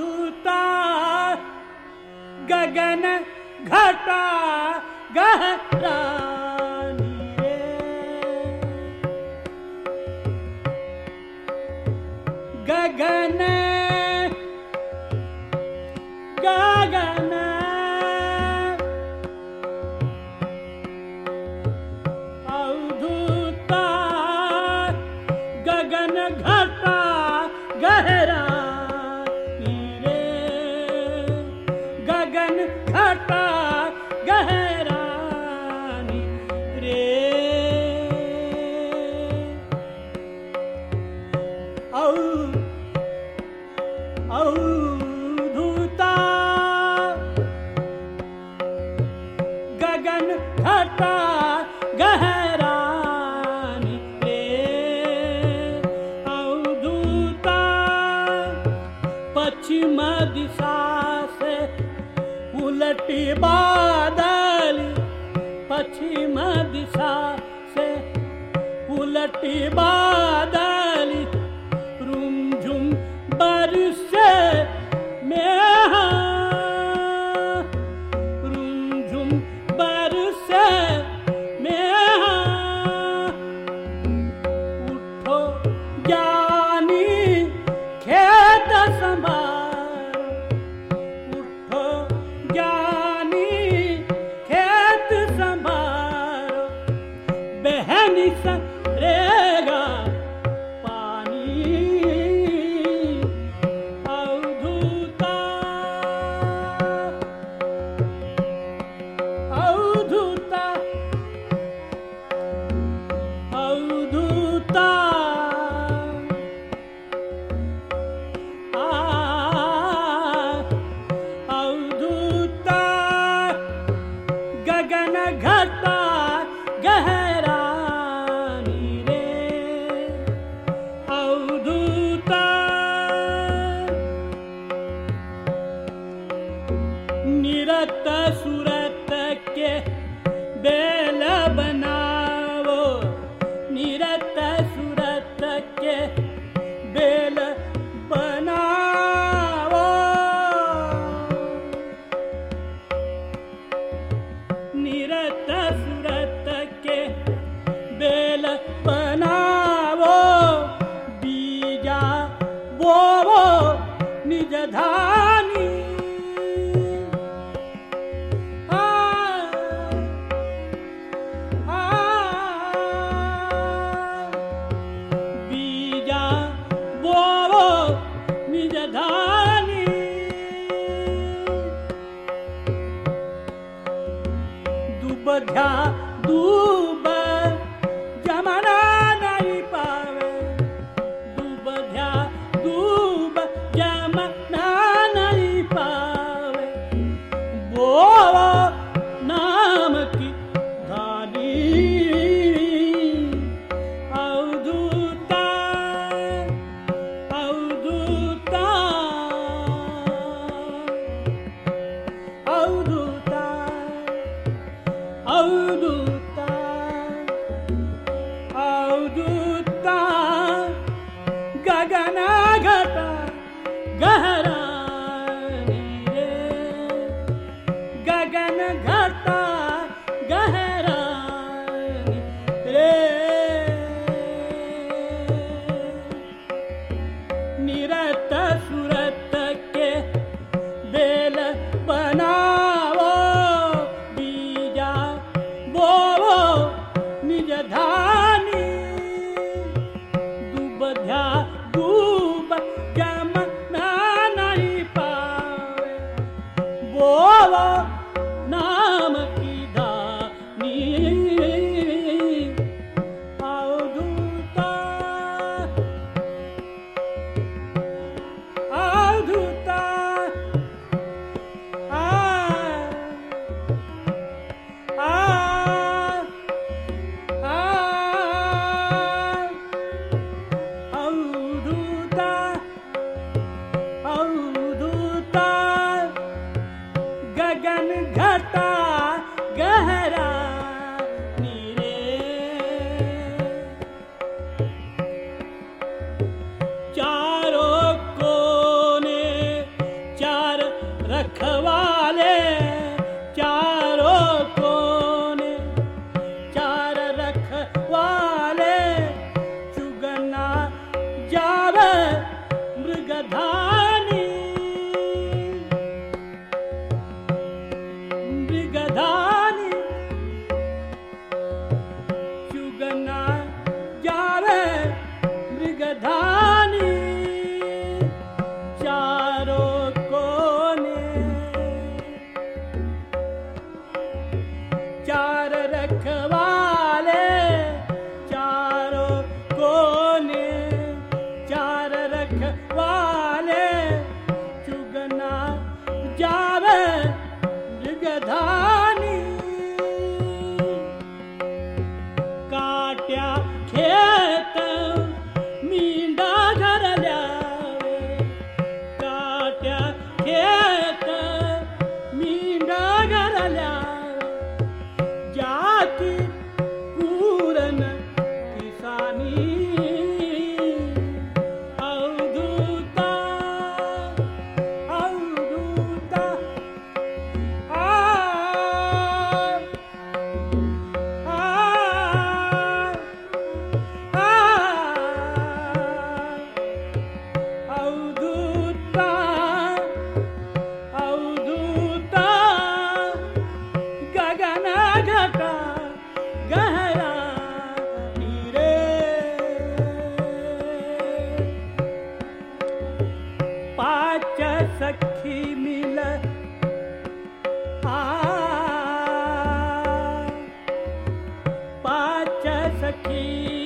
दूता गगन घटा गहरा। गे औ भूता गगन हरपा बादल पश्चिम दिशा से उलटी बादल। बध्या दूब जमना नाही पावे। दुबध्या दूब जमना पाव पावे। बोवा धा धाम da जका गहरा निरे। पाच सखी मिल आ। पाच सखी